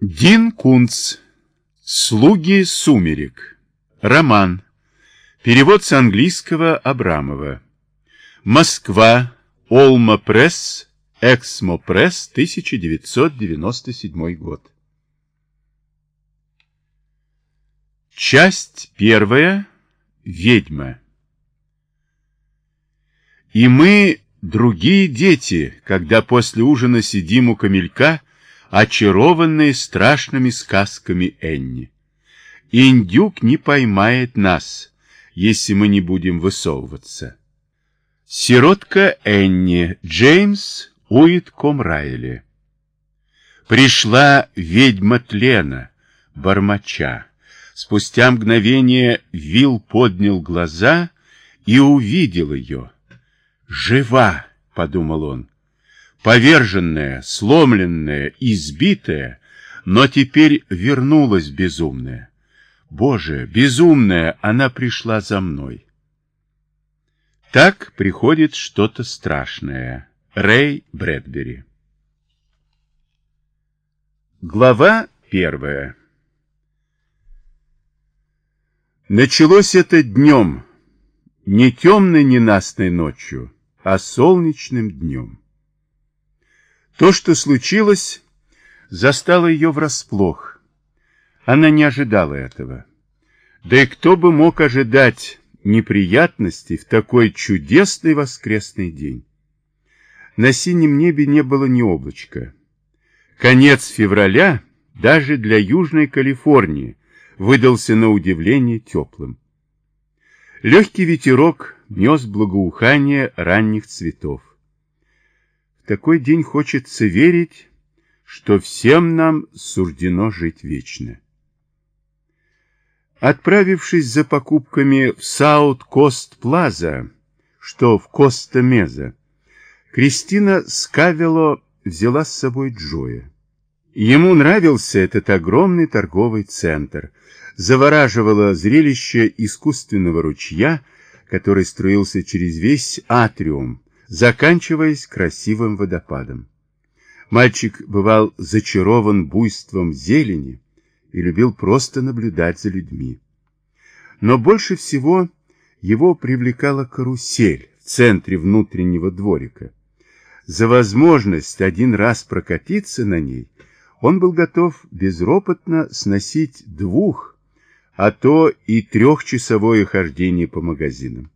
Дин Кунц. Слуги сумерек. Роман. Перевод с английского Абрамова. Москва. Олма Пресс. Эксмо Пресс. 1997 год. Часть первая. Ведьма. И мы, другие дети, когда после ужина сидим у камелька, очарованные страшными сказками Энни. Индюк не поймает нас, если мы не будем высовываться. Сиротка Энни, Джеймс Уитком Райли. Пришла ведьма тлена, бормоча. Спустя мгновение Вил поднял глаза и увидел ее. «Жива!» — подумал он поверженная, сломленная, избитая, но теперь вернулась безумная. Боже, безумная, она пришла за мной. Так приходит что-то страшное. Рэй Брэдбери. Глава первая. Началось это днем, не темной ненастной ночью, а солнечным днем. То, что случилось, застало ее врасплох. Она не ожидала этого. Да и кто бы мог ожидать неприятностей в такой чудесный воскресный день? На синем небе не было ни облачка. Конец февраля даже для Южной Калифорнии выдался на удивление теплым. Легкий ветерок нес благоухание ранних цветов такой день хочется верить, что всем нам суждено жить вечно. Отправившись за покупками в Саут-Кост-Плаза, что в Коста-Меза, Кристина Скавело взяла с собой Джоя. Ему нравился этот огромный торговый центр, завораживало зрелище искусственного ручья, который струился через весь атриум, заканчиваясь красивым водопадом. Мальчик бывал зачарован буйством зелени и любил просто наблюдать за людьми. Но больше всего его привлекала карусель в центре внутреннего дворика. За возможность один раз прокатиться на ней он был готов безропотно сносить двух, а то и трехчасовое хождение по магазинам.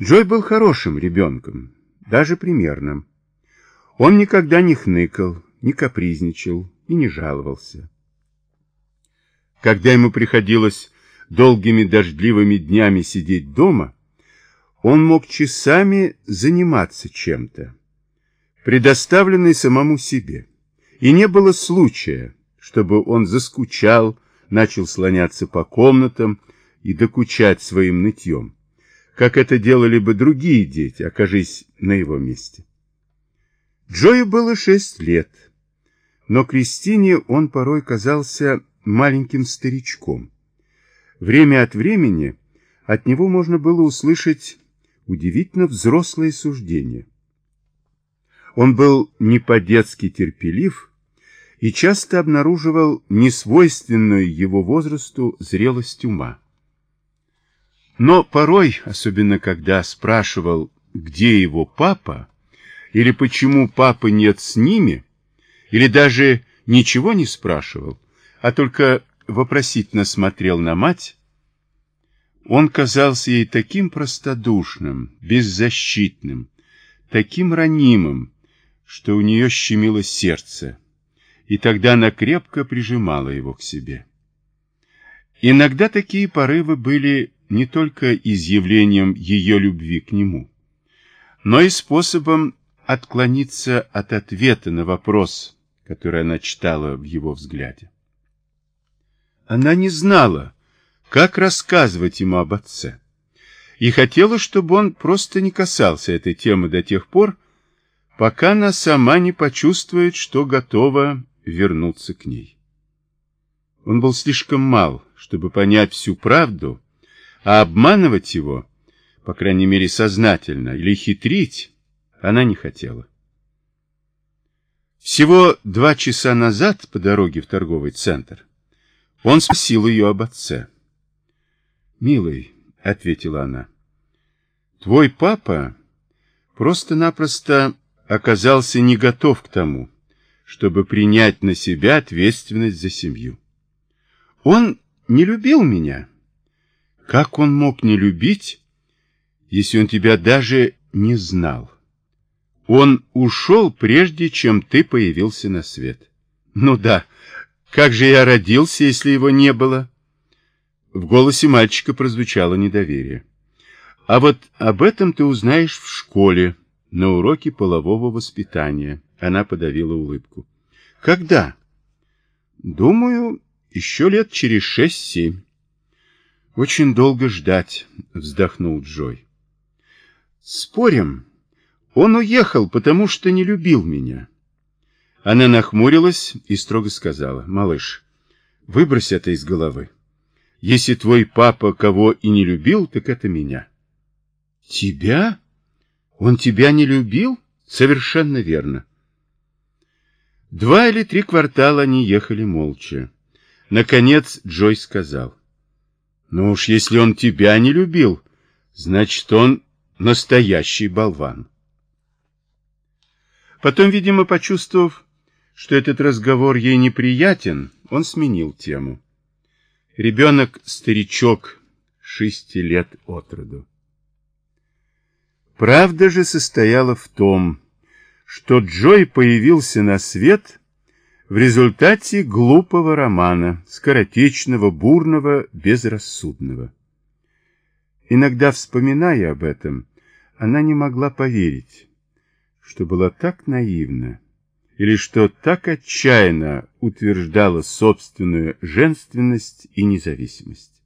Джой был хорошим ребенком, даже примерным. Он никогда не хныкал, не капризничал и не жаловался. Когда ему приходилось долгими дождливыми днями сидеть дома, он мог часами заниматься чем-то, предоставленный самому себе. И не было случая, чтобы он заскучал, начал слоняться по комнатам и докучать своим нытьем как это делали бы другие дети, окажись на его месте. Джою было шесть лет, но Кристине он порой казался маленьким старичком. Время от времени от него можно было услышать удивительно взрослые суждения. Он был не по-детски терпелив и часто обнаруживал несвойственную его возрасту зрелость ума. Но порой, особенно когда спрашивал, где его папа, или почему папы нет с ними, или даже ничего не спрашивал, а только вопросительно смотрел на мать, он казался ей таким простодушным, беззащитным, таким ранимым, что у нее щемило сердце, и тогда она крепко прижимала его к себе. Иногда такие порывы были не только изъявлением ее любви к нему, но и способом отклониться от ответа на вопрос, который она читала в его взгляде. Она не знала, как рассказывать ему об отце, и хотела, чтобы он просто не касался этой темы до тех пор, пока она сама не почувствует, что готова вернуться к ней. Он был слишком мал, чтобы понять всю правду, а обманывать его, по крайней мере сознательно, или хитрить, она не хотела. Всего два часа назад по дороге в торговый центр он спросил ее об отце. «Милый», — ответила она, — «твой папа просто-напросто оказался не готов к тому, чтобы принять на себя ответственность за семью. Он не любил меня. Как он мог не любить, если он тебя даже не знал? Он ушел, прежде чем ты появился на свет. Ну да, как же я родился, если его не было? В голосе мальчика прозвучало недоверие. А вот об этом ты узнаешь в школе, на уроке полового воспитания. Она подавила улыбку. Когда? Думаю, еще лет через шесть-семь. Очень долго ждать, вздохнул Джой. Спорим, он уехал, потому что не любил меня. Она нахмурилась и строго сказала, малыш, выбрось это из головы. Если твой папа кого и не любил, так это меня. Тебя? Он тебя не любил? Совершенно верно. Два или три квартала они ехали молча. Наконец Джой сказал. Ну уж если он тебя не любил, значит он настоящий болван. Потом, видимо, почувствовав, что этот разговор ей неприятен, он сменил тему. Ребенок-старичок, шести лет от роду. Правда же состояла в том, что Джой появился на свет в результате глупого романа, скоротечного, бурного, безрассудного. Иногда, вспоминая об этом, она не могла поверить, что была так наивна, или что так отчаянно утверждала собственную женственность и независимость.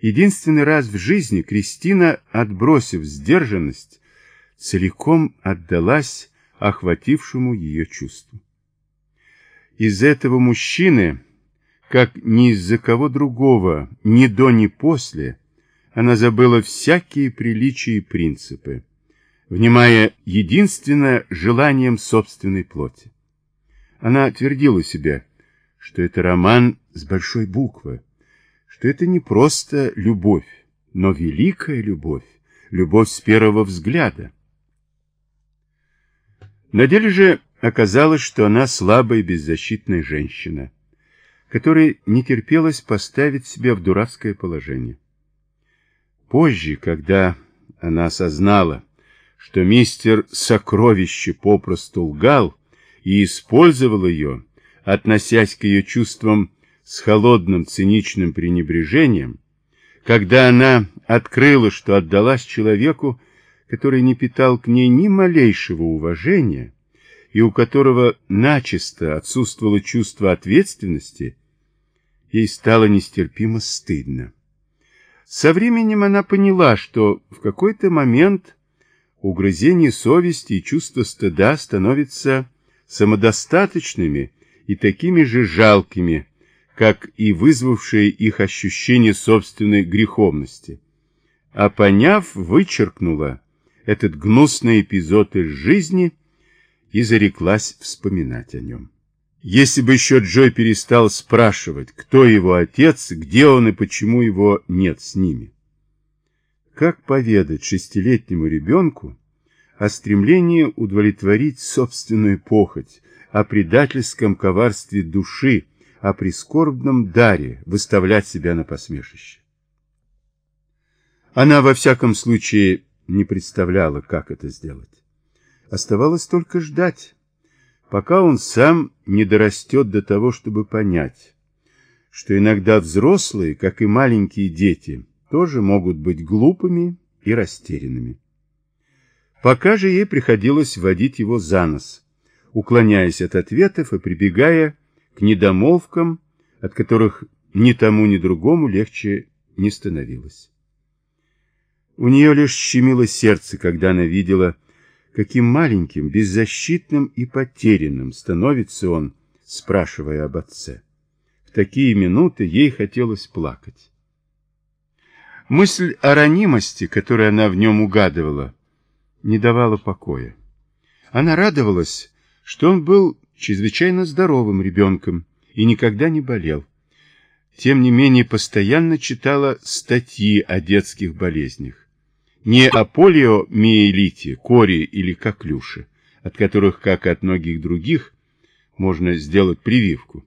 Единственный раз в жизни Кристина, отбросив сдержанность, целиком отдалась охватившему ее чувству. Из этого мужчины, как ни из-за кого другого, ни до, ни после, она забыла всякие приличия и принципы, внимая единственно желанием собственной плоти. Она твердила себе, что это роман с большой буквы, что это не просто любовь, но великая любовь, любовь с первого взгляда. На деле же оказалось, что она слабая беззащитная женщина, которой не терпелось поставить себя в дурацкое положение. Позже, когда она осознала, что мистер Сокровище попросту лгал и использовал ее, относясь к ее чувствам с холодным циничным пренебрежением, когда она открыла, что отдалась человеку, который не питал к ней ни малейшего уважения и у которого начисто отсутствовало чувство ответственности, ей стало нестерпимо стыдно. Со временем она поняла, что в какой-то момент угрызение совести и чувство стыда становятся самодостаточными и такими же жалкими, как и вызвавшее их ощущение собственной греховности. А поняв, вычеркнула этот гнусный эпизод из жизни и зареклась вспоминать о нем. Если бы еще Джой перестал спрашивать, кто его отец, где он и почему его нет с ними. Как поведать шестилетнему ребенку о стремлении удовлетворить собственную похоть, о предательском коварстве души, о прискорбном даре выставлять себя на посмешище. Она во всяком случае не представляла, как это сделать. Оставалось только ждать, пока он сам не дорастет до того, чтобы понять, что иногда взрослые, как и маленькие дети, тоже могут быть глупыми и растерянными. Пока же ей приходилось водить его за нос, уклоняясь от ответов и прибегая к недомолвкам, от которых ни тому, ни другому легче не становилось. У нее лишь щемило сердце, когда она видела, каким маленьким, беззащитным и потерянным становится он, спрашивая об отце. В такие минуты ей хотелось плакать. Мысль о ранимости, которую она в нем угадывала, не давала покоя. Она радовалась, что он был чрезвычайно здоровым ребенком и никогда не болел. Тем не менее, постоянно читала статьи о детских болезнях. Не о полиомиелите, коре или коклюше, от которых, как и от многих других, можно сделать прививку,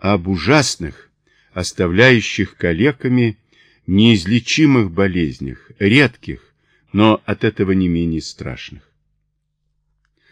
а об ужасных, оставляющих калеками, неизлечимых болезнях, редких, но от этого не менее страшных.